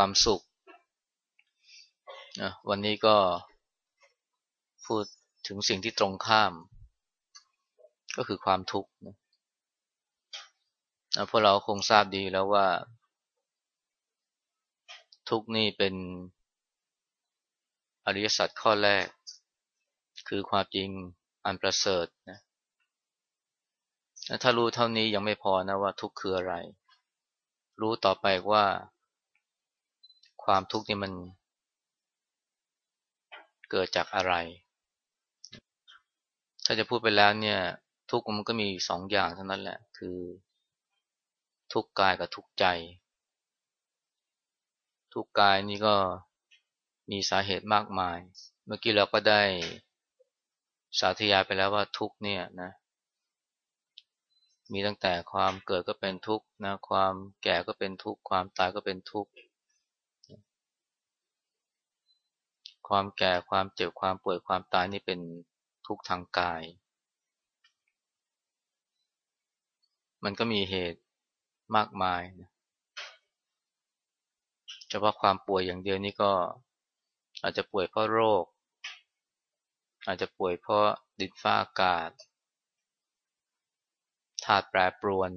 ความสุขนะวันนี้ก็พูดถึงสิ่งที่ตรงข้าม ก็คือความทุกข์นะพวกเราคงทราบดีแล้วว่า ทุกนี่เป็นอริยสัจข้อแรก คือความจริงอันประเสริฐนะถ้ารู้เท่านี้ยังไม่พอนะว่าทุกข์คืออะไร รู้ต่อไปว่า ความทุกข์นี่มันเกิดจากอะไร ถ้าจะพูดไปแล้วเนี่ย ทุกข์มันก็มีสองอย่างเท่านั้นแหละ คือ ทุกข์กายกับทุกข์ใจ ทุกข์กายนี่ก็มีสาเหตุมากมาย เมื่อกี้เราก็ได้สาธยายไปแล้วว่าทุกข์เนี่ยนะ มีตั้งแต่ความเกิดก็เป็นทุกข์นะ ความแก่ก็เป็นทุกข์ ความตายก็เป็นทุกข์ ความแก่ความเจ็บความป่วยความตายนี่เป็นทุกข์ทางกาย มันก็มีเหตุมากมายนะเฉพาะความป่วยอย่างเดียวนี่ก็อาจจะป่วยเพราะโรค อาจจะป่วยเพราะดินฟ้าอากาศธาตุแปรปรวน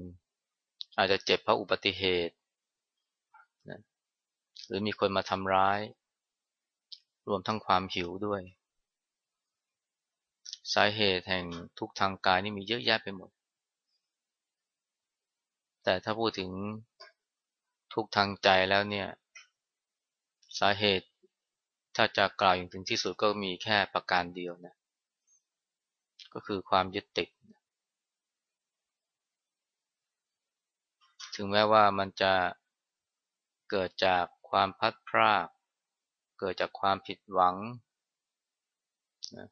อาจจะเจ็บเพราะอุบัติเหตุ หรือมีคนมาทำร้าย รวมทั้งความหิวด้วย สาเหตุแห่งทุกทางกายนี่มีเยอะแยะไปหมด แต่ถ้าพูดถึงทุกทางใจแล้วเนี่ย สาเหตุถ้าจะกล่าวอย่างถึงที่สุดก็มีแค่ประการเดียวนะ ก็คือความยึดติด ถึงแม้ว่ามันจะเกิดจากความพัดพราก เกิดจากความผิดหวังนะ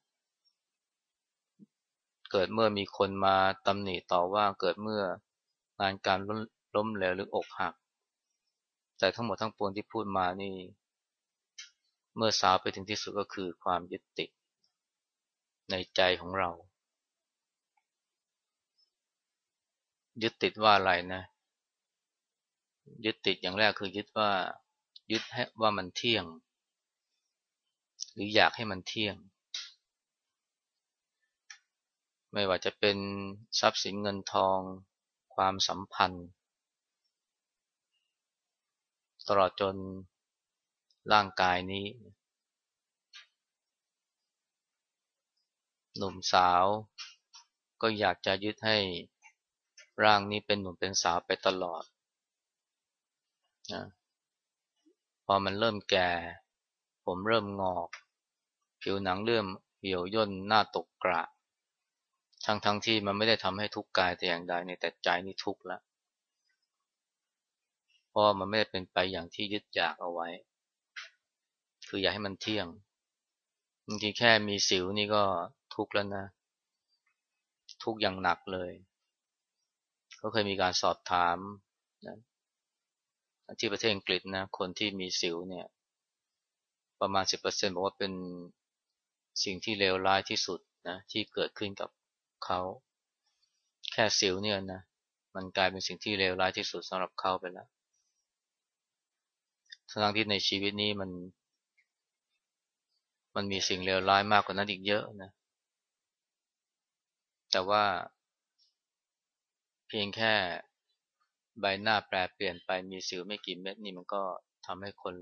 เกิดเมื่อมีคนมาตำหนิต่อว่าเกิดเมื่องานการล้มเหลวหรืออกหัก แต่ทั้งหมดทั้งปวงที่พูดมานี่ เมื่อสาวไปถึงที่สุดก็คือความยึดติดในใจของเรา ยึดติดว่าอะไรนะ ยึดติดอย่างแรกคือยึดว่า ยึดให้ว่ามันเที่ยง หรืออยากให้มันเที่ยง ไม่ว่าจะเป็นทรัพย์สินเงินทอง ความสัมพันธ์ ตลอดจนร่างกายนี้ หนุ่มสาว ก็อยากจะยึดให้ร่างนี้เป็นหนุ่มเป็นสาวไปตลอดนะพอมันเริ่มแก่ ผมเริ่มงอก ผิวหนังเริ่มเหี่ยวย่นหน้าตกกระทั้งทั้งที่มันไม่ได้ทำให้ทุกข์กายแต่อย่างใดในแต่ใจนี่ทุกข์ล้วเพราะมันไม่ได้เป็นไปอย่างที่ยึดอยากเอาไว้ คืออยากให้มันเที่ยงบางทีแค่มีสิวนี่ก็ทุกข์แล้วนะ ทุกข์อย่างหนักเลย ก็เคยมีการสอบถามนะที่ประเทศอังกฤษนะคนที่มีสิวเนี่ย ประมาณ 10%บอกว่าเป็น สิ่งที่เลวร้ายที่สุดนะที่เกิดขึ้นกับเขา แค่สิวเนี่ยนะมันกลายเป็นสิ่งที่เลวร้ายที่สุดสำหรับเขาไปแล้วทั้งที่ในชีวิตนี้มัน มันมีสิ่งเลวร้ายมากกว่านั้นอีกเยอะนะ แต่ว่า เพียงแค่ใบหน้าแปรเปลี่ยนไปมีสิวไม่กี่เม็ดนี่มันก็ทำให้คน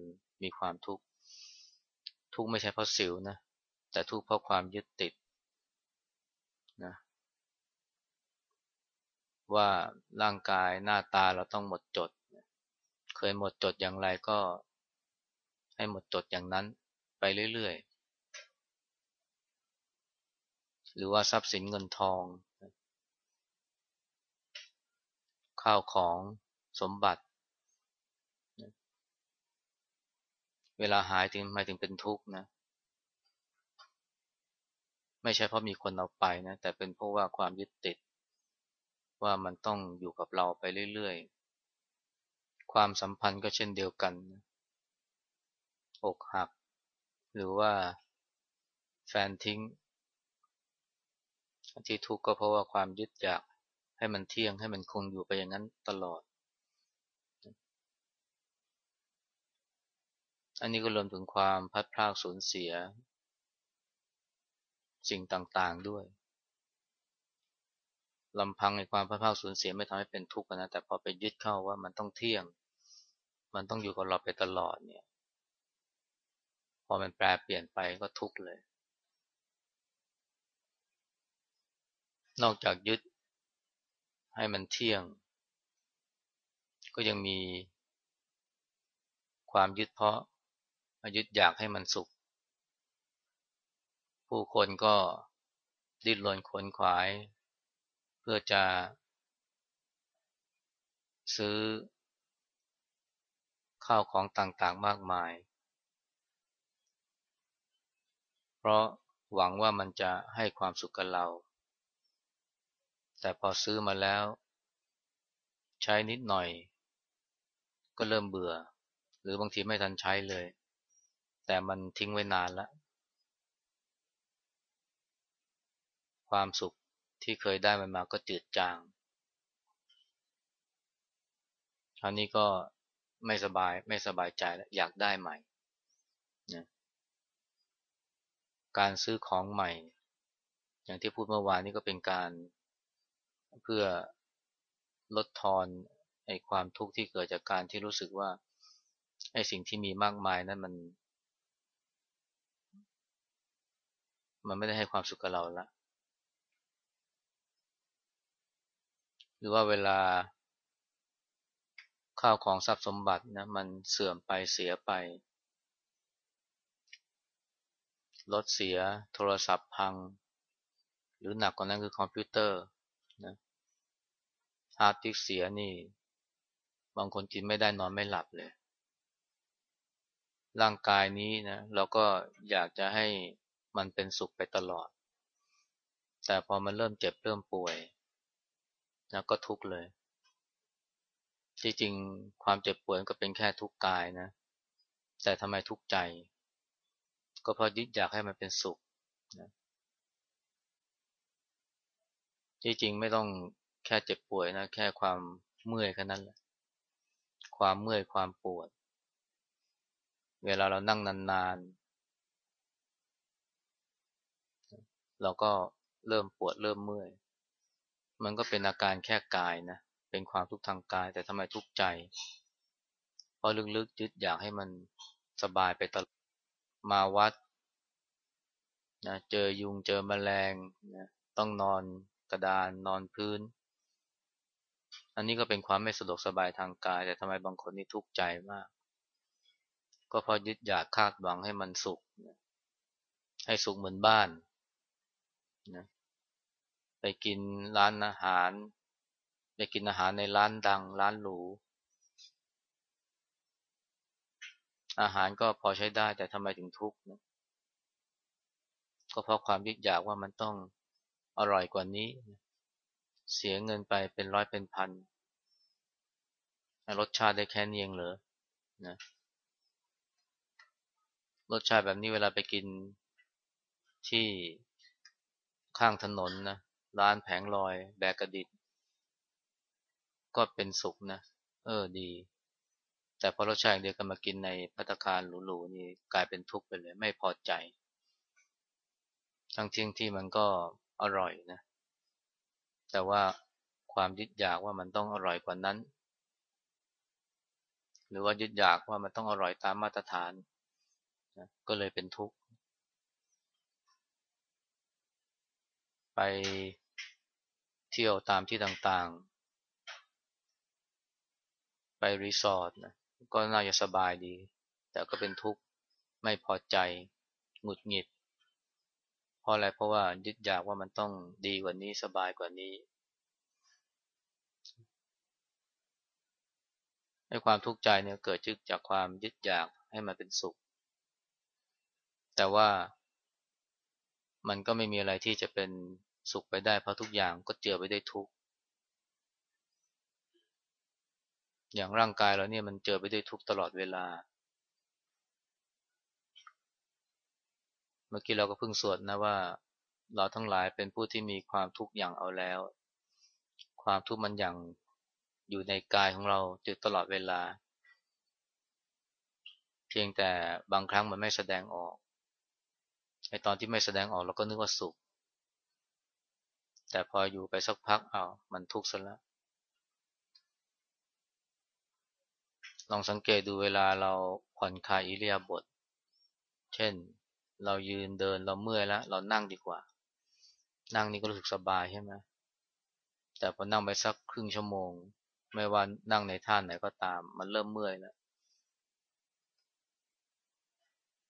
มีความทุกข์ ทุกข์ไม่ใช่เพราะสิวนะ แต่ทุกข์เพราะความยึดติดนะว่าร่างกายหน้าตาเราต้องหมดจด เคยหมดจดอย่างไรก็ให้หมดจดอย่างนั้นไปเรื่อยๆ หรือว่าทรัพย์สินเงินทอง ข้าวของสมบัติ เวลาหายถึงหมายถึงเป็นทุกข์นะ ไม่ใช่เพราะมีคนเอาไปนะแต่เป็นเพราะว่าความยึดติด ว่ามันต้องอยู่กับเราไปเรื่อยๆ ความสัมพันธ์ก็เช่นเดียวกันอกหัก หรือว่าแฟนทิ้ง ที่ทุกข์ก็เพราะว่าความยึดอยากให้มันเที่ยงให้มันคงอยู่ไปอย่างนั้นตลอด อันนี้ก็รวมถึงความพัดพลากสูญเสีย สิ่งต่างๆด้วยลำพังในความพัดพลากสูญเสียไม่ทำให้เป็นทุกข์นะแต่พอไปยึดเข้าว่ามันต้องเที่ยง มันต้องอยู่กับเราไปตลอดเนี่ย พอมันแปลเปลี่ยนไปก็ทุกข์เลย นอกจากยึดให้มันเที่ยง ก็ยังมีความยึดเพราะยึดอยากให้มันสุข ผู้คนก็ดิ้นรนขวนขวาย เพื่อจะ ซื้อ ข้าวของต่างๆมากมาย เพราะหวังว่ามันจะให้ความสุขกับเรา แต่พอซื้อมาแล้ว ใช้นิดหน่อย ก็เริ่มเบื่อ หรือบางทีไม่ทันใช้เลย แต่มันทิ้งไว้นานแล้ว ความสุขที่เคยได้มันมาก็จืดจาง คราวนี้ก็ไม่สบายไม่สบายใจแล้วอยากได้ใหม่นะการซื้อของใหม่ อย่างที่พูดเมื่อวานนี้ก็เป็นการเพื่อลดทอนไอ้ความทุกข์ที่เกิดจากการที่รู้สึกว่าไอ้สิ่งที่มีมากมายนั้นมัน มันไม่ได้ให้ความสุขกับเราละ รือว่าเวลาข้าวของทรัพย์สมบัตินะมันเสื่อมไปเสียไป รถเสียโทรศัพท์พัง หรือหนักกว่านั้นคือคอมพิวเตอร์นะ hard disk เสียนี่ บางคนกินไม่ได้นอนไม่หลับเลย ร่างกายนี้นะเราก็อยากจะให้มันเป็นสุขไปตลอด แต่พอมันเริ่มเจ็บเริ่มป่วย นะก็ทุกข์เลยที่จริงความเจ็บปวยก็เป็นแค่ทุกข์กายนะ แต่ทำไมทุกข์ใจ ก็เพราะยึดอยากให้มันเป็นสุขนะที่จริงไม่ต้องแค่เจ็บป่วยนะ แค่ความเมื่อยแค่นั้นแหละ ความเมื่อยความปวด เวลาเรานั่งนานๆ เราก็เริ่มปวดเริ่มเมื่อย มันก็เป็นอาการแค่กายนะ เป็นความทุกข์ทางกาย แต่ทำไมทุกข์ใจ เพราะลึกๆยึดอยากให้มันสบายไปตลอด มาวัดนะเจอยุงเจอแมลงนะต้องนอนกระดานนอนพื้น อันนี้ก็เป็นความไม่สะดวกสบายทางกาย แต่ทำไมบางคนนี่ทุกข์ใจมาก ก็เพราะยึดอยากคาดหวังให้มันสุข ให้สุขเหมือนบ้านนะ ไปกินร้านอาหาร ไปกินอาหารในร้านดัง ร้านหรู อาหารก็พอใช้ได้แต่ทำไมถึงทุกข์นะก็เพราะความยึดอยากว่ามันต้องอร่อยกว่านี้ เสียเงินไปเป็นร้อยเป็นพันรสชาติได้แค่นี้เองเหรอนะรสชาติแบบนี้เวลาไปกินที่ข้างถนนนะ ร้านแผงลอยแบกกระดิษก็เป็นสุขนะ เออดี แต่พอรสชาติเดียวกันมากินในพัตคารหรูๆนี่กลายเป็นทุกข์ไปเลย ไม่พอใจ ทั้งที่ที่มันก็อร่อยนะ แต่ว่าความยึดอยากว่ามันต้องอร่อยกว่านั้น หรือว่ายึดอยากว่ามันต้องอร่อยตามมาตรฐานนะก็เลยเป็นทุกข์ไป เที่ยวตามที่ต่างๆ ไปรีสอร์ทนะก็น่าจะสบายดี แต่ก็เป็นทุกข์ไม่พอใจหงุดหงิด เพราะอะไรเพราะว่ายึดอยากว่ามันต้องดีกว่านี้สบายกว่านี้ให้ความทุกข์ใจเนี่ยเกิดจากความยึดอยากให้มันเป็นสุข แต่ว่ามันก็ไม่มีอะไรที่จะเป็น สุขไปได้เพราะทุกอย่างก็เจือไปด้วยทุกข์อย่างร่างกายเราเนี่ยมันเจอไปด้วยทุกตลอดเวลา เมื่อกี้เราก็เพิ่งสวดนะว่า เราทั้งหลายเป็นผู้ที่มีความทุกข์อย่างเอาแล้ว ความทุกข์มันอย่างอยู่ในกายของเราจตลอดเวลาพพียงแต่บางครั้งมันไม่แสดงออกไอตอนที่ไม่แสดงออกเราก็นึกว่าสุข แต่พออยู่ไปสักพักเอามันทุกข์ซะแล้วลองสังเกตดูเวลาเราผ่อนคลายอิเลียบท เช่น เรายืนเดินเราเมื่อยแล้ว เรานั่งดีกว่า นั่งนี่ก็รู้สึกสบายใช่ไหมแต่พอนั่งไปสักครึ่งชั่วโมง ไม่ว่านั่งในท่าไหนก็ตาม มันเริ่มเมื่อยแล้ว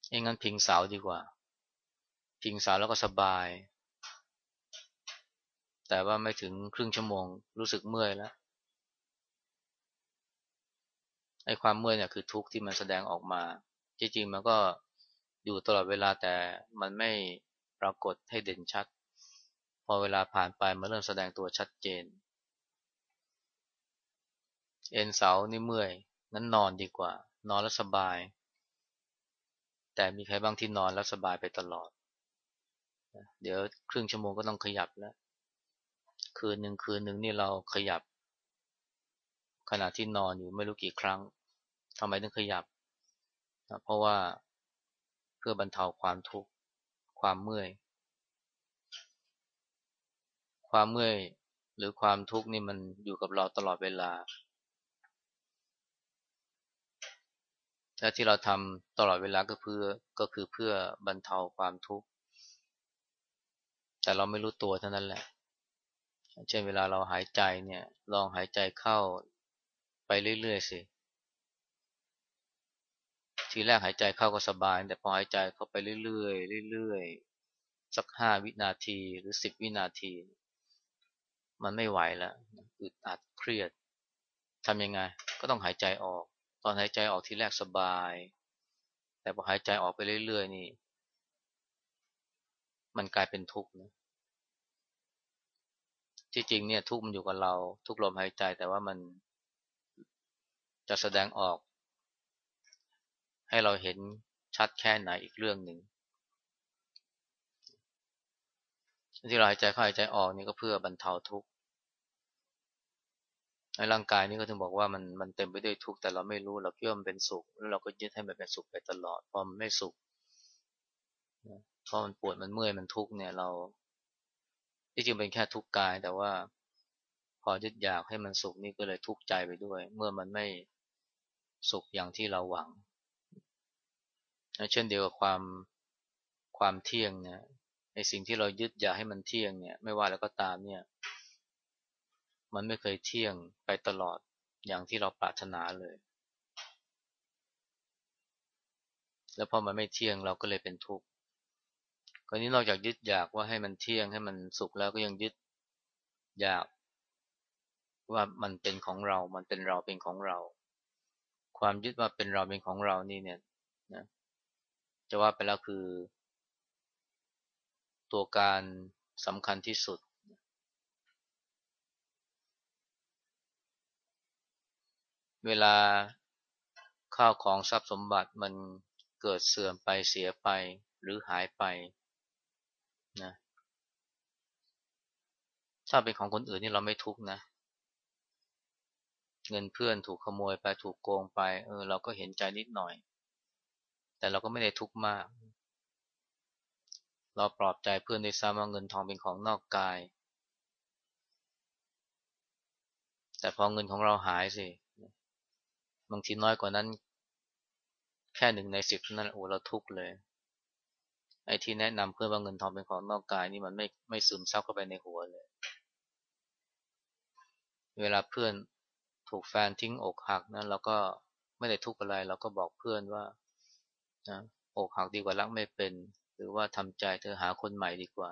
เองงั้นพิงเสาดีกว่า พิงเสาแล้วก็สบาย แต่ว่าไม่ถึงครึ่งชั่วโมง รู้สึกเมื่อยแล้วไอ้ความเมื่อยเนี่ยคือทุกข์ที่มันแสดงออกมา จริงๆมันก็อยู่ตลอดเวลาแต่มันไม่ปรากฏให้เด่นชัด พอเวลาผ่านไปมันเริ่มแสดงตัวชัดเจน เอ็นเสานี่เมื่อยงั้นนอนดีกว่า นอนแล้วสบาย แต่มีใครบ้างที่นอนแล้วสบายไปตลอด เดี๋ยวครึ่งชั่วโมงก็ต้องขยับแล้ว คืนหนึ่งคืนหนึ่งนี่เราขยับ ขณะที่นอนอยู่ไม่รู้กี่ครั้งทำไมต้องขยับนะเพราะว่าเพื่อบรรเทาความทุกข์ความเมื่อย ความเมื่อยหรือความทุกข์นี่มันอยู่กับเราตลอดเวลาและที่เราทำตลอดเวลาก็เพื่อก็คือเพื่อบรรเทาความทุกข์แต่เราไม่รู้ตัวเท่านั้นแหละ เช่นเวลาเราหายใจเนี่ย ลองหายใจเข้าไปเรื่อยๆสิ ทีแรกหายใจเข้าก็สบาย แต่พอหายใจเข้าไปเรื่อยๆเรื่อยๆสักห้าวินาทีหรือสิบวินาที มันไม่ไหวแล้วอึดอัดเครียดทำยังไง ก็ต้องหายใจออก ตอนหายใจออกทีแรกสบาย แต่พอหายใจออกไปเรื่อยๆนี่ มันกลายเป็นทุกข์นะ ที่จริงเนี่ยทุกมันอยู่กับเรา ทุกลมหายใจแต่ว่ามันจะแสดงออก ให้เราเห็นชัดแค่ไหนอีกเรื่องหนึ่งที่เราหายใจเข้าหายใจออกนี่ก็เพื่อบรรเทาทุกข์ในร่างกายนี่ก็ถึงบอกว่ามันมันเต็มไปด้วยทุกข์แต่เราไม่รู้เราคิดว่ามันเป็นสุขแล้วเราก็ยึดให้มันเป็นสุขไปตลอดพอมันไม่สุขพอมันปวดมันเมื่อยมันทุกข์เนี่ยเรา ที่จริงเป็นแค่ทุกข์กาย แต่ว่าพอยึดอยากให้มันสุขนี่ก็เลยทุกข์ใจไปด้วย เมื่อมันไม่สุขอย่างที่เราหวัง เช่นเดียวกับความความเที่ยงเนี่ยในสิ่งที่เรายึดอยากให้มันเที่ยงเนี่ย ไม่ว่าแล้วก็ตามเนี่ย มันไม่เคยเที่ยงไปตลอดอย่างที่เราปรารถนาเลย แล้วพอมันไม่เที่ยงเราก็เลยเป็นทุกข์ คราวนี้นอกจากยึดอยากว่าให้มันเที่ยงให้มันสุขแล้วก็ยังยึดอยากว่ามันเป็นของเรา มันเป็นเราเป็นของเรา ความยึดว่าเป็นเราเป็นของเรานี่เนี่ยนะจะว่าไปแล้วคือ ตัวการสำคัญที่สุด เวลาข้าวของทรัพย์สมบัติมันเกิดเสื่อมไปเสียไปหรือหายไป นะถ้าเป็นของคนอื่นนี่เราไม่ทุกนะ เงินเพื่อนถูกขโมยไปถูกโกงไป เออ เราก็เห็นใจนิดหน่อย แต่เราก็ไม่ได้ทุกข์มาก เราปลอบใจเพื่อนในซ้ำว่าเงินทองเป็นของนอกกาย แต่พอเงินของเราหายสิบางทีน้อยกว่านั้น แค่หนึ่งในสิบนั้นโอ้เราทุกข์เลย ไอ้ที่แนะนำเพื่อว่าเงินทองเป็นของนอกกายนี่มันไม่ไม่ซึมซับเข้าไปในหัวเลย เวลาเพื่อนถูกแฟนทิ้งอกหักนะเราก็ไม่ได้ทุกข์อะไร เราก็บอกเพื่อนว่านะอกหักดีกว่ารักไม่เป็น หรือว่าทำใจเธอหาคนใหม่ดีกว่า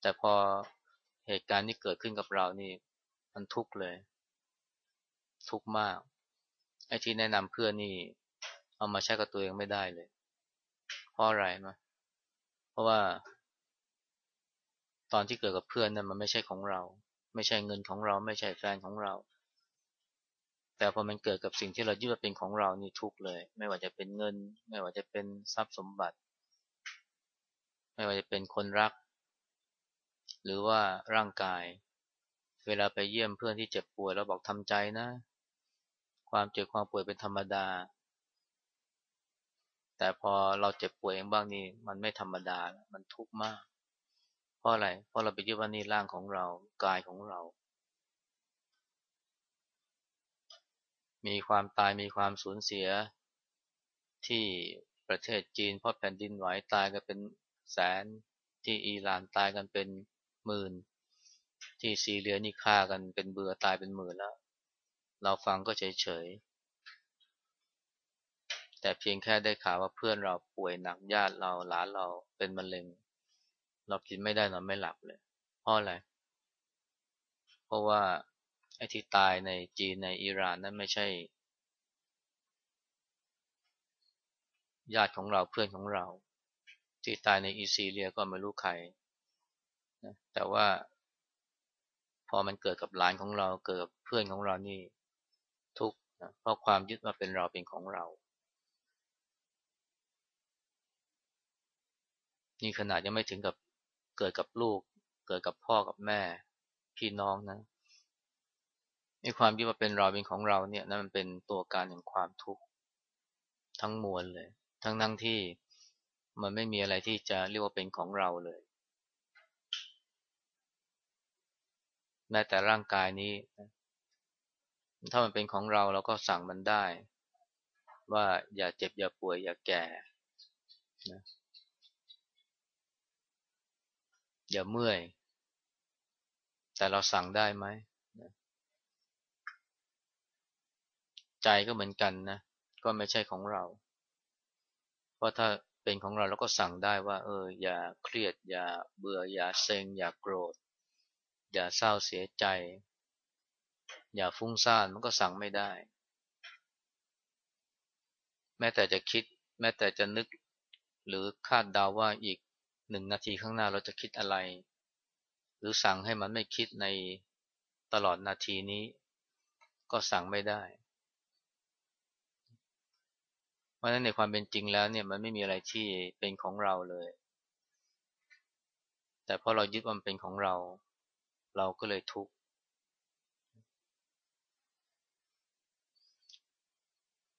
แต่พอเหตุการณ์นี้เกิดขึ้นกับเรานี่ มันทุกข์เลย ทุกข์มากไอ้ที่แนะนำเพื่อนนี่ เอามาใช้กับตัวเองไม่ได้เลย เพราะอะไรนะเพราะว่า ตอนที่เกิดกับเพื่อนนั้นมันไม่ใช่ของเรา ไม่ใช่เงินของเรา ไม่ใช่แฟนของเรา แต่พอมันเกิดกับสิ่งที่เรายึดว่าเป็นของเรานี่ทุกเลย ไม่ว่าจะเป็นเงิน ไม่ว่าจะเป็นทรัพย์สมบัติ ไม่ว่าจะเป็นคนรัก หรือว่าร่างกาย เวลาไปเยี่ยมเพื่อนที่เจ็บป่วยเราบอกทำใจนะ ความเจ็บความป่วยเป็นธรรมดา แต่พอเราเจ็บป่วยเองบ้างนี่มันไม่ธรรมดา มันทุกข์มาก เพราะอะไร เพราะเราไปยึดว่านี่ร่างของเรา กายของเรา มีความตายมีความสูญเสียที่ประเทศจีนเพราะแผ่นดินไหวตายกันเป็นแสน ที่อิหร่านตายกันเป็นหมื่น ที่ซีเรียนี่ฆ่ากันเป็นเบือตายเป็นหมื่นแล้ว เราฟังก็เฉยเฉย แต่เพียงแค่ได้ข่าวว่าเพื่อนเราป่วยหนักญาติเราหลานเราเป็นมะเร็ง เรากินไม่ได้นอนไม่หลับเลยเพราะอะไร เพราะว่าไอ้ที่ตายในจีนในอิหร่านนั้นไม่ใช่ ญาติของเราเพื่อนของเรา ที่ตายในอีซีเรียก็ไม่รู้ใครนะแต่ว่า พอมันเกิดกับหลานของเราเกิดกับเพื่อนของเรานี่ทุกนะเพราะความยึดว่าเป็นเราเป็นของเรา นี่ขนาดยังไม่ถึงกับเกิดกับลูก เกิดกับพ่อกับแม่ พี่น้องนะในความยึดว่าเป็นเราเป็นของเราเนี่ยนั่นมันเป็นตัวการแห่งความทุกข์ทั้งมวลเลย ทั้งทั้งที่มันไม่มีอะไรที่จะเรียกว่าเป็นของเราเลยแม้แต่ร่างกายนี้ ถ้ามันเป็นของเราเราก็สั่งมันได้ ว่าอย่าเจ็บอย่าป่วยอย่าแก่นะ อย่าเมื่อย แต่เราสั่งได้ไหมใจก็เหมือนกันนะ ก็ไม่ใช่ของเรา เพราะถ้าเป็นของเราเราก็สั่งได้ว่า เออ อย่าเครียด อย่าเบื่อ อย่าเซ็ง อย่าโกรธ อย่าเศร้าเสียใจ อย่าฟุ้งซ่าน มันก็สั่งไม่ได้ แม้แต่จะคิด แม้แต่จะนึก หรือคาดเดาว่าอีก หนึ่งนาทีข้างหน้าเราจะคิดอะไร หรือสั่งให้มันไม่คิดในตลอดนาทีนี้ ก็สั่งไม่ได้ เพราะฉะนั้นในความเป็นจริงแล้วเนี่ยมันไม่มีอะไรที่เป็นของเราเลย แต่พอเรายึดมันเป็นของเรา เราก็เลยทุกข์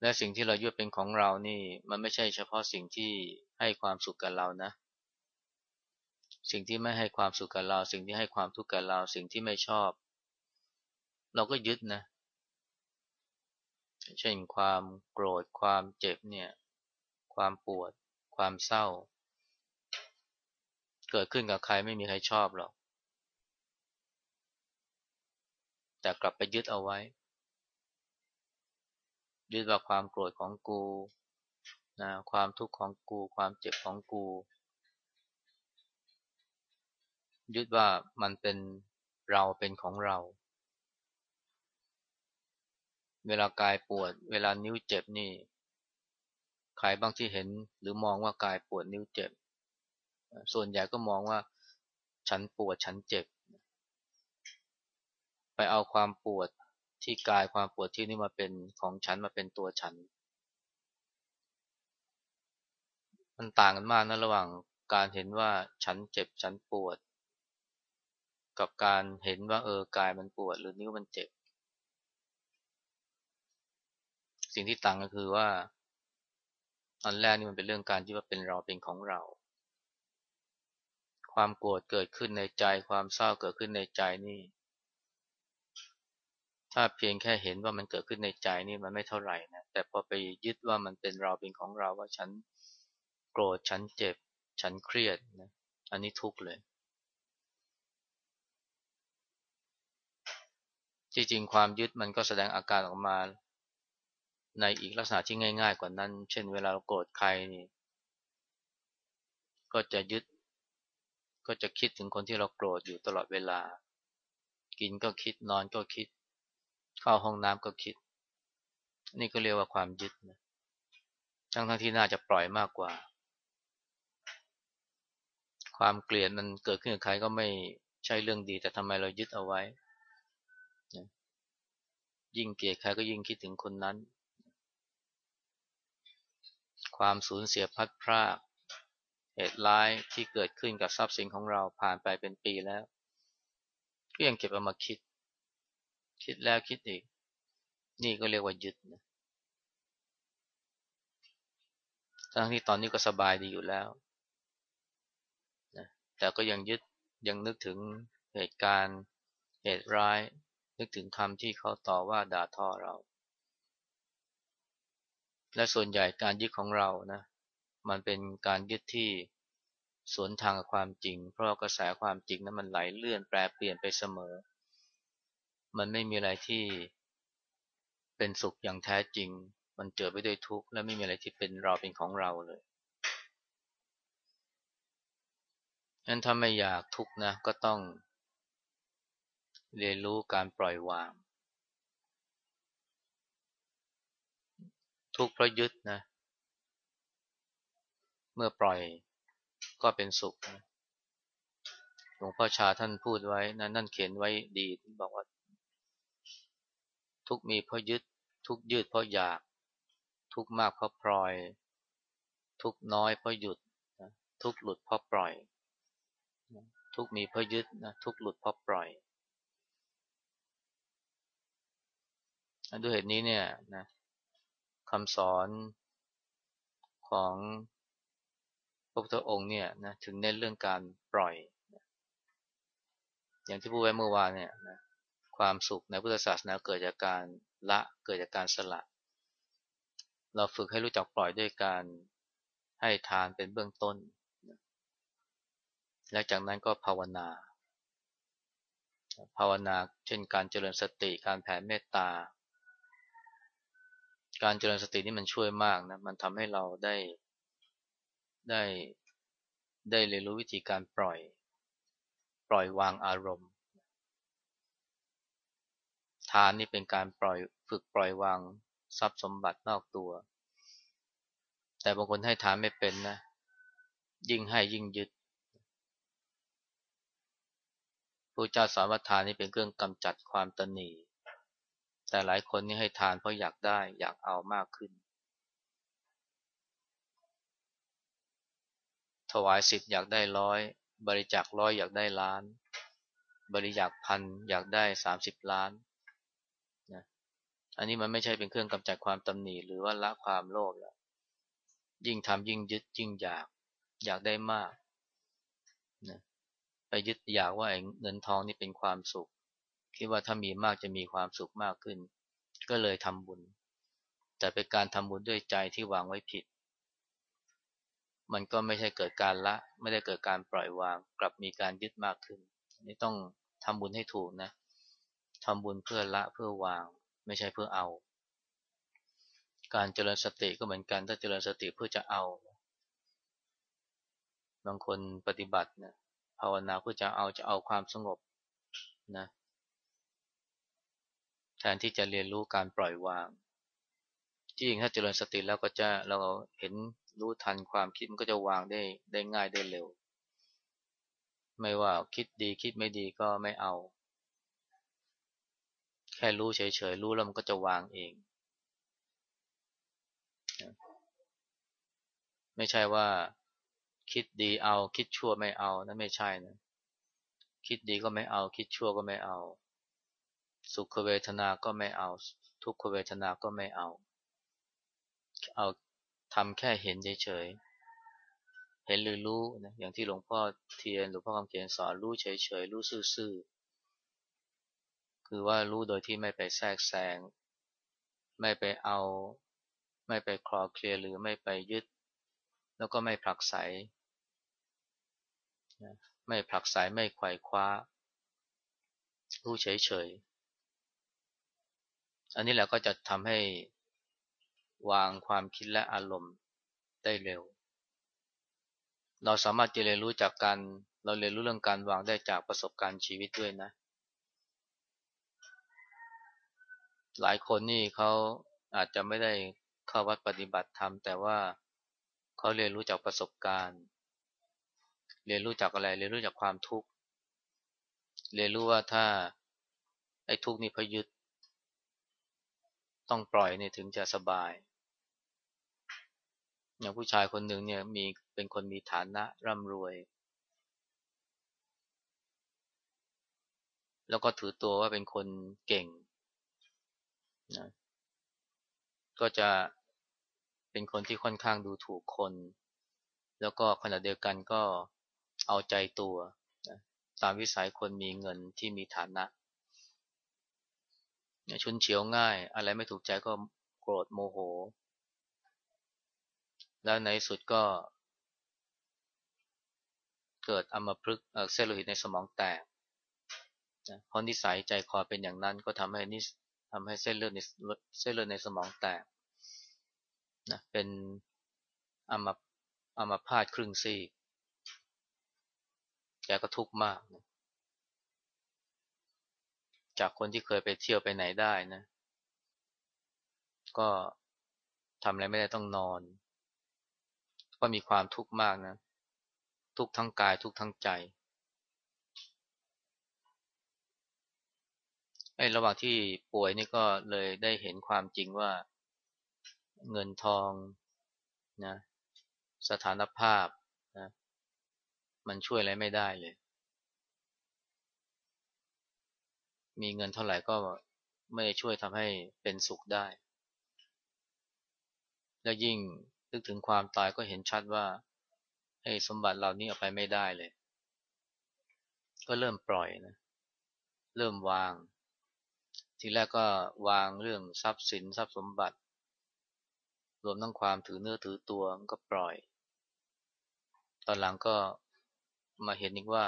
และสิ่งที่เรายึดเป็นของเรานี่ มันไม่ใช่เฉพาะสิ่งที่ให้ความสุขกับเรานะ สิ่งที่ไม่ให้ความสุขกับเรา สิ่งที่ให้ความทุกข์กับเรา สิ่งที่ไม่ชอบ เราก็ยึดนะ เช่นความโกรธ ความเจ็บเนี่ย ความปวด ความเศร้า เกิดขึ้นกับใครไม่มีใครชอบหรอก แต่กลับไปยึดเอาไว้ ยึดว่าความโกรธของกูนะความทุกข์ของกู ความเจ็บของกู ยึดว่ามันเป็นเราเป็นของเรา เวลากายปวด เวลานิ้วเจ็บนี่ ใครบ้างที่เห็นหรือมองว่ากายปวดนิ้วเจ็บ ส่วนใหญ่ก็มองว่า ฉันปวดฉันเจ็บ ไปเอาความปวดที่กายความปวดที่นี่มาเป็นของฉันมาเป็นตัวฉัน มันต่างกันมากนะระหว่างการเห็นว่าฉันเจ็บฉันปวด กับการเห็นว่าเออกายมันปวดหรือนิ้วมันเจ็บ สิ่งที่ต่างก็คือว่าอันแรกนี่มันเป็นเรื่องการที่ว่าเป็นเราเป็นของเรา ความโกรธเกิดขึ้นในใจ ความเศร้าเกิดขึ้นในใจนี่ ถ้าเพียงแค่เห็นว่ามันเกิดขึ้นในใจนี่มันไม่เท่าไหร่นะแต่พอไปยึดว่ามันเป็นเราเป็นของเราว่าฉันโกรธฉันเจ็บ ฉันเครียดนะอันนี้ทุกข์เลย ที่จริงความยึดมันก็แสดงอาการออกมา ในอีกลักษณะที่ง่าย ๆ กว่านั้น เช่น เวลาเราโกรธใครนี่ ก็จะยึด ก็จะคิดถึงคนที่เราโกรธอยู่ตลอดเวลา กินก็คิดนอนก็คิด เข้าห้องน้ำก็คิด นี่ก็เรียกว่าความยึดนะทั้งทั้งที่น่าจะปล่อยมากกว่า ความเกลียดมันเกิดขึ้นกับใครก็ไม่ใช่เรื่องดี แต่ทำไมเรายึดเอาไว้ ยิ่งเกลียดใครก็ยิ่งคิดถึงคนนั้น ความสูญเสียพัดพรากเหตุร้ายที่เกิดขึ้นกับทรัพย์สินของเราผ่านไปเป็นปีแล้ว ก็ยังเก็บเอามาคิด คิดแล้วคิดอีก นี่ก็เรียกว่ายึดนะทั้งที่ตอนนี้ก็สบายดีอยู่แล้วนะแต่ก็ยังยึดยังนึกถึงเหตุการณ์เหตุร้าย นึกถึงคำที่เขาต่อว่าด่าทอเรา และส่วนใหญ่การยึดของเรานะมันเป็นการยึดที่สวนทางกับความจริง เพราะกระแสความจริงนั้นมันไหลเลื่อนแปรเปลี่ยนไปเสมอ มันไม่มีอะไรที่เป็นสุขอย่างแท้จริง มันเจอไปด้วยทุกข์และไม่มีอะไรที่เป็นเราเป็นของเราเลยนั้นถ้าไม่อยากทุกข์นะก็ต้อง เรียนรู้การปล่อยวาง ทุกเพราะยึดนะ เมื่อปล่อยก็เป็นสุขนะหลวงพ่อชาท่านพูดไว้นะนั่นเขียนไว้ดีบอกว่า ทุกมีเพราะยึด ทุกยืดเพราะอยาก ทุกมากเพราะปล่อย ทุกน้อยเพราะหยุดทุกหลุดเพราะปล่อย ทุกมีเพราะยึดนะทุกหลุดเพราะปล่อย ด้วยเหตุนี้เนี่ยนะคำสอนของพระพุทธองค์เนี่ยนะถึงเน้นเรื่องการปล่อย อย่างที่พูดไว้เมื่อวานเนี่ยนะความสุขในพุทธศาสนาเกิดจากการละเกิดจากการสละ เราฝึกให้รู้จักปล่อยด้วยการให้ทานเป็นเบื้องต้น และจากนั้นก็ภาวนา ภาวนาเช่นการเจริญสติการแผ่เมตตา การเจริญสตินี่มันช่วยมากนะ มันทำให้เราได้ได้ได้เรียนรู้วิธีการปล่อย ปล่อยวางอารมณ์ ทานนี่เป็นการปล่อยฝึกปล่อยวางทรัพย์สมบัตินอกตัว แต่บางคนให้ทานไม่เป็นนะ ยิ่งให้ยิ่งยึดพระเจ้าสอนว่าทานนี่เป็นเครื่องกำจัดความตนี แต่หลายคนนี่ให้ทานเพราะอยากได้อยากเอามากขึ้น ถวายสิบอยากได้ร้อยบริจาคร้อยอยากได้ล้าน บริจาคพันอยากได้สามสิบล้านนะอันนี้มันไม่ใช่เป็นเครื่องกำจัดความตำหนิหรือว่าละความโลภแล้วยิ่งทำยิ่งยึดยิ่งอยากอยากได้มากนะไปยึดอยากว่าเงินทองนี่เป็นความสุข คิดว่าถ้ามีมากจะมีความสุขมากขึ้น ก็เลยทำบุญ แต่เป็นการทำบุญด้วยใจที่วางไว้ผิด มันก็ไม่ใช่เกิดการละ ไม่ได้เกิดการปล่อยวาง กลับมีการยึดมากขึ้น นี่ต้องทำบุญให้ถูกนะทำบุญเพื่อละเพื่อวาง ไม่ใช่เพื่อเอา การเจริญสติก็เหมือนกันถ้าเจริญสติเพื่อจะเอา บางคนปฏิบัตินะภาวนาเพื่อจะเอาจะเอาความสงบนะ แทนที่จะเรียนรู้การปล่อยวาง ที่จริงถ้าเจริญสติแล้วก็จะเราเห็นรู้ทันความคิดมันก็จะวางได้ได้ง่ายได้เร็ว ไม่ว่าคิดดีคิดไม่ดีก็ไม่เอา แค่รู้เฉยๆรู้แล้วมันก็จะวางเอง ไม่ใช่ว่าคิดดีเอาคิดชั่วไม่เอานั่นไม่ใช่นะคิดดีก็ไม่เอา คิดชั่วก็ไม่เอา สุขเวทนาก็ไม่เอา ทุกขเวทนาก็ไม่เอา เอาทำแค่เห็นเฉยๆเห็นหรือรู้นะอย่างที่หลวงพ่อเทียนหลวงพ่อคำเขียนสอนรู้เฉยๆรู้ซื่อๆคือว่ารู้โดยที่ไม่ไปแทรกแซงไม่ไปเอา ไม่ไปคลอเคลียหรือไม่ไปยึด แล้วก็ไม่ผลักไสไม่ผลักไสไม่ไขว่คว้ารู้เฉยๆ อันนี้แหละก็จะทำให้วางความคิดและอารมณ์ได้เร็ว เราสามารถจะเรียนรู้จากการเราเรียนรู้เรื่องการวางได้จากประสบการณ์ชีวิตด้วยนะ หลายคนนี่เขาอาจจะไม่ได้เข้าวัดปฏิบัติธรรมแต่ว่าเขาเรียนรู้จากประสบการณ์ เรียนรู้จากอะไร เรียนรู้จากความทุกข์ เรียนรู้ว่าถ้าไอ้ทุกข์นี่พยึด ต้องปล่อยเนี่ยถึงจะสบาย อย่างผู้ชายคนหนึ่งเนี่ยมีเป็นคนมีฐานะร่ำรวย แล้วก็ถือตัวว่าเป็นคนเก่งนะก็จะเป็นคนที่ค่อนข้างดูถูกคน แล้วก็ขณะเดียวกันก็เอาใจตัวตามวิสัยคนมีเงินที่มีฐานะ ชุนเฉียวง่าย อะไรไม่ถูกใจก็โกรธโมโห แล้วในสุดก็ เกิดอัมพฤกษ์เส้นโลหิตในสมองแตกเพราะนิสัยใจคอเป็นอย่างนั้นก็ทำให้นิสทำให้เส้นเลือดในเส้นเลือดในสมองแตกนะเป็นอัมอัมพาตครึ่งซีกแกก็ทุกข์มากนะ จากคนที่เคยไปเที่ยวไปไหนได้นะ ก็ทำอะไรไม่ได้ต้องนอน ก็มีความทุกข์มากนะ ทุกทั้งกายทุกทั้งใจไอ้ระหว่างที่ป่วยนี่ก็เลยได้เห็นความจริงว่าเงินทองนะสถานภาพนะมันช่วยอะไรไม่ได้เลย มีเงินเท่าไหร่ก็ไม่ได้ช่วยทำให้เป็นสุขได้ และยิ่งนึกถึงความตายก็เห็นชัดว่าให้สมบัติเหล่านี้เอาไปไม่ได้เลย ก็เริ่มปล่อยนะ เริ่มวาง ทีแรกก็วางเรื่องทรัพย์สินทรัพย์สมบัติ รวมทั้งความถือเนื้อถือตัวก็ปล่อย ตอนหลังก็มาเห็นอีกว่า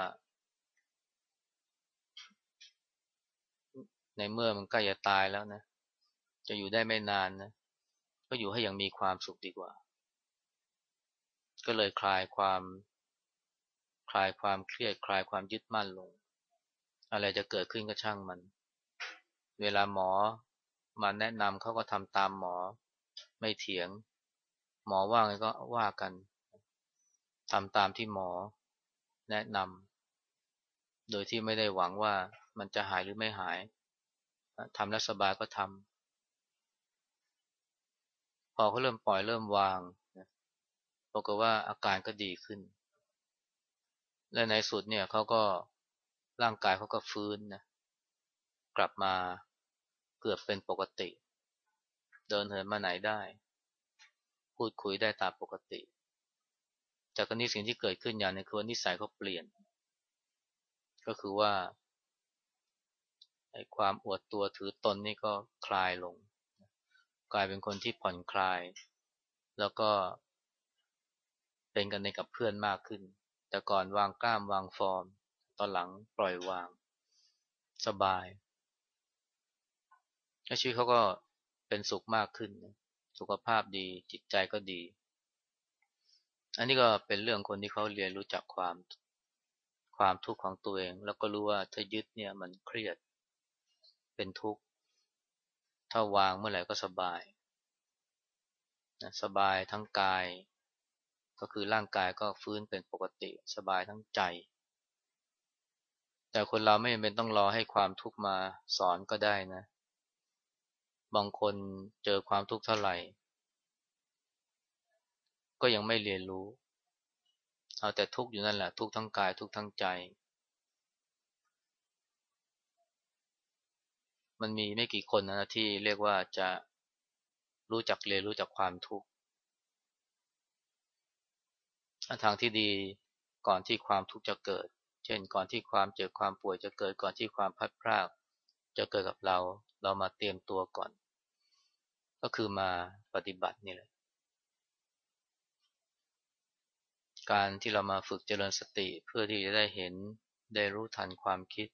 ในเมื่อมันใกล้จะตายแล้วนะ จะอยู่ได้ไม่นานนะ ก็อยู่ให้อย่างมีความสุขดีกว่า ก็เลยคลายความคลายความเครียดคลายความยึดมั่นลง อะไรจะเกิดขึ้นก็ช่างมัน เวลาหมอมาแนะนำเขาก็ทำตามหมอ ไม่เถียง หมอว่าไงก็ว่ากันทำตามที่หมอแนะนำโดยที่ไม่ได้หวังว่ามันจะหายหรือไม่หาย ทำแล้วสบายก็ทำพอเขาเริ่มปล่อยเริ่มวางนะปรากว่าอาการก็ดีขึ้น และในสุดเนี่ยเขาก็ร่างกายเขาก็ฟื้นนะกลับมาเกือบเป็นปกติ เดินเหินมาไหนได้ พูดคุยได้ตามปกติ จากนี้สิ่งที่เกิดขึ้นอย่างนึงคือนิสัยเขาเปลี่ยน ก็คือว่า ไอ้ความอวดตัวถือตนนี่ก็คลายลง กลายเป็นคนที่ผ่อนคลาย แล้วก็ เป็นกันในกับเพื่อนมากขึ้น แต่ก่อนวางกล้ามวางฟอร์ม ตอนหลังปล่อยวาง สบายชีวิตเขาก็เป็นสุขมากขึ้น สุขภาพดีจิตใจก็ดี อันนี้ก็เป็นเรื่องคนที่เขาเรียนรู้จักความความทุกข์ของตัวเอง แล้วก็รู้ว่าถ้ายึดเนี่ยมันเครียด เป็นทุกข์ ถ้าวางเมื่อไหร่ก็สบายนะสบายทั้งกาย ก็คือร่างกายก็ฟื้นเป็นปกติสบายทั้งใจ แต่คนเราไม่จำเป็นต้องรอให้ความทุกข์มาสอนก็ได้นะ บางคนเจอความทุกข์เท่าไหร่ ก็ยังไม่เรียนรู้ เอาแต่ทุกข์อยู่นั่นแหละทุกข์ทั้งกายทุกข์ทั้งใจ มันมีไม่กี่คนนะที่เรียกว่าจะรู้จักเรียนรู้จักความทุกข์ทางที่ดีก่อนที่ความทุกข์จะเกิด เช่น ก่อนที่ความเจ็บความป่วยจะเกิดก่อนที่ความพัดพรากจะเกิดกับเรา เรามาเตรียมตัวก่อน ก็คือมาปฏิบัตินี่แหละ การที่เรามาฝึกเจริญสติเพื่อที่จะได้เห็นได้รู้ทันความคิด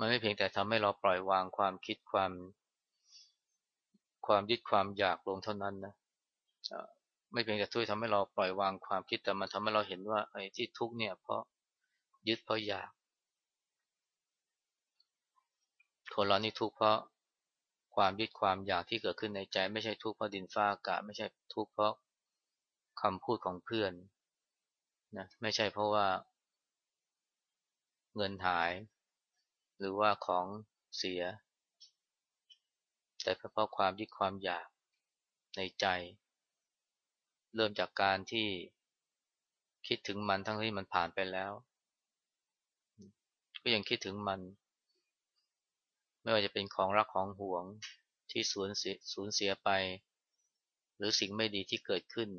มันไม่เพียงแต่ทำให้เราปล่อยวางความคิดความ ความยึดความอยากลงเท่านั้นนะไม่เพียงแต่ช่วยทำให้เราปล่อยวางความคิดแต่มันทำให้เราเห็นว่าไอ้ที่ทุกเนี่ยเพราะยึดเพราะอยากคนเรานี่ทุกข์เพราะความยึดความอยากที่เกิดขึ้นในใจ ไม่ใช่ทุกข์เพราะดินฟ้าอากาศไม่ใช่ทุกข์เพราะคำพูดของเพื่อนนะไม่ใช่เพราะว่า เงินหาย หรือว่าของเสีย แต่เพราะความยึดความอยากในใจ เริ่มจากการที่คิดถึงมันทั้งที่มันผ่านไปแล้ว ก็ยังคิดถึงมัน ไม่ว่าจะเป็นของรักของห่วงที่สูญเสียสูญเสียไป หรือสิ่งไม่ดีที่เกิดขึ้น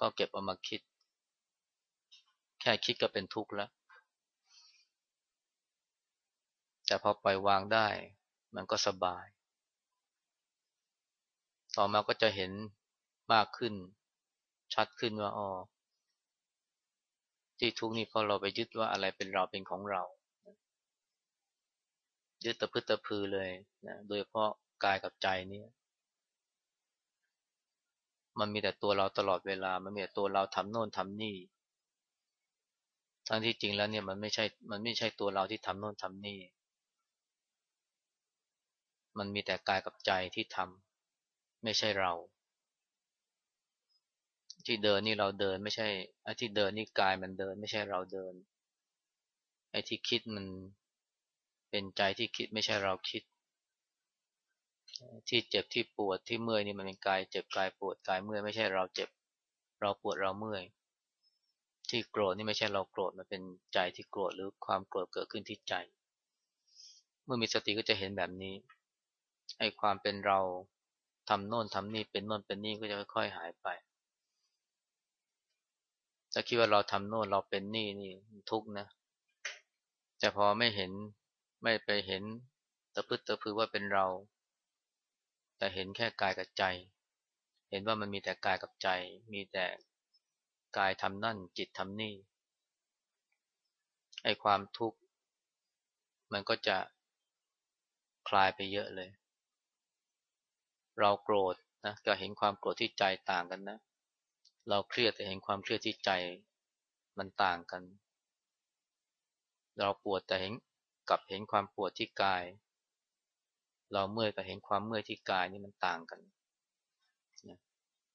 ก็เก็บเอามาคิด แค่คิดก็เป็นทุกข์แล้ว แต่พอปล่อยวางได้ มันก็สบาย ต่อมาก็จะเห็นมากขึ้น ชัดขึ้นว่าอ๋อที่ทุกข์นี่เพราะเราไปยึดว่าอะไรเป็นเราเป็นของเรา ยึดตะพึตะพือเลยนะโดยเพราะกายกับใจนี่มันมีแต่ตัวเราตลอดเวลา มันมีแต่ตัวเราทำโน่นทำนี่ทั้งที่จริงแล้วเนี่ยมันไม่ใช่ มันไม่ใช่ตัวเราที่ทำโน่นทำนี่ มันมีแต่กายกับใจที่ทำไม่ใช่เรา ที่เดินนี่เราเดินไม่ใช่ไอ้ที่เดินนี่กายมันเดิน ไม่ใช่เราเดิน ไอ้ที่คิดมันเป็นใจที่คิดไม่ใช่เราคิด ที่เจ็บที่ปวดที่เมื่อยนี่มันเป็นกายเจ็บกายปวดกายเมื่อยไม่ใช่เราเจ็บ เราปวดเราเมื่อย ที่โกรธนี่ไม่ใช่เราโกรธมันเป็นใจที่โกรธหรือความโกรธเกิดขึ้นที่ใจ เมื่อมีสติก็จะเห็นแบบนี้ ไอ้ความเป็นเราทำโน่นทำนี่เป็นโน่นเป็นนี่ก็จะค่อยๆหายไป ถ้าคิดว่าเราทำโน่นเราเป็นนี่นี่ทุกนะ แต่พอไม่เห็นไม่ไปเห็นตะพึดตะพือว่าเป็นเรา แต่เห็นแค่กายกับใจ เห็นว่ามันมีแต่กายกับใจ มีแต่กายทำนั่นจิตทำนี่ไอ้ความทุกข์มันก็จะคลายไปเยอะเลย เราโกรธนะก็เห็นความโกรธที่ใจต่างกันนะ เราเครียดแต่เห็นความเครียดที่ใจมันต่างกัน เราปวดแต่เห็นกับเห็นความปวดที่กาย เราเมื่อยกับเห็นความเมื่อยที่กายนี่มันต่างกัน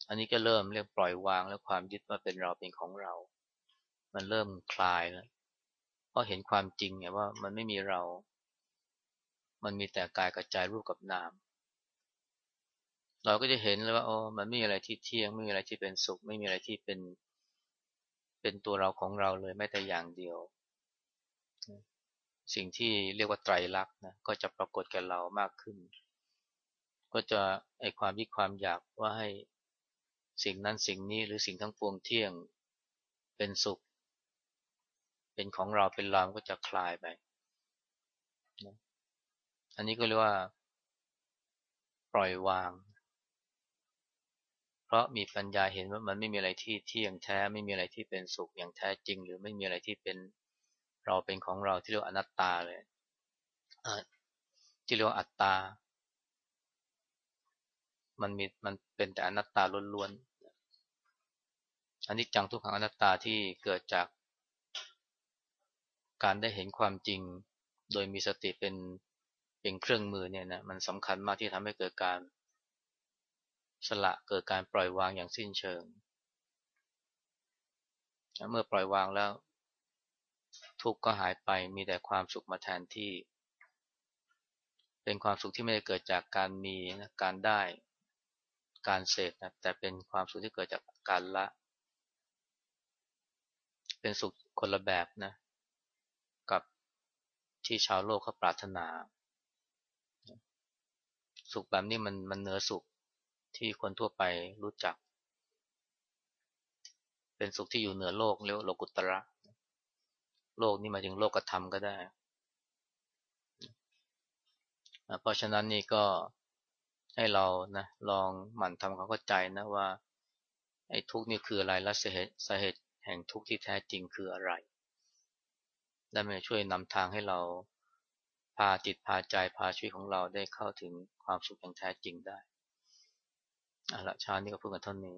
อันนี้ก็เริ่มเรียกปล่อยวางแล้วความยึดว่าเป็นเราเป็นของเรา มันเริ่มคลายแล้วเพราะเห็นความจริงไงว่ามันไม่มีเรา มันมีแต่กายกับใจรูปกับนาม เราก็จะเห็นเลยว่าโอ้มันไม่มีอะไรที่เที่ยงไม่มีอะไรที่เป็นสุข ไม่มีอะไรที่เป็นเป็นตัวเราของเราเลยแม้แต่อย่างเดียว สิ่งที่เรียกว่าไตรลักษณ์นะก็จะปรากฏแก่เรามากขึ้น ก็จะไอความยึดความอยากว่าให้สิ่งนั้นสิ่งนี้หรือสิ่งทั้งปวงเที่ยงเป็นสุข เป็นของเราเป็นเราก็จะคลายไปอันนี้ก็เรียกว่า ปล่อยวาง เพราะมีปัญญาเห็นว่ามันไม่มีอะไรที่เที่ยงแท้ ไม่มีอะไรที่เป็นสุขอย่างแท้จริง หรือไม่มีอะไรที่เป็นเราเป็นของเราที่เรียกอนัตตาเลยที่เรียกว่าอัตตา มันมีมันเป็นแต่อนัตตาล้วนๆอันนี้จังทุกขังอนัตตาที่เกิดจาก การได้เห็นความจริง โดยมีสติเป็นเป็นเครื่องมือเนี่ยนะมันสำคัญมากที่ทำให้เกิดการ สละเกิดการปล่อยวางอย่างสิ้นเชิง เมื่อปล่อยวางแล้ว ทุกข์ก็หายไปมีแต่ความสุขมาแทนที่ เป็นความสุขที่ไม่ได้เกิดจากการมีนะการได้การเสพนะแต่เป็นความสุขที่เกิดจากการละ เป็นสุขคนละแบบนะกับที่ชาวโลกเขาปรารถนา สุขแบบนี้มันมันเหนือสุข ที่คนทั่วไปรู้จัก เป็นสุขที่อยู่เหนือโลกเรียกว่าโลกุตระ โลกนี้มาถึงโลกกระทำก็ได้ เพราะฉะนั้นนี่ก็ให้เรานะลองหมั่นทำความเข้าใจนะว่าไอ้ทุกข์นี่คืออะไรและสาเหตุสาเหตุแห่งทุกข์ที่แท้จริงคืออะไร และมันช่วยนำทางให้เราพาจิตพาใจพาชีวิตของเราได้เข้าถึงความสุขอย่างแท้จริงได้ อาละชานี้ก็พูดกันเท่านี้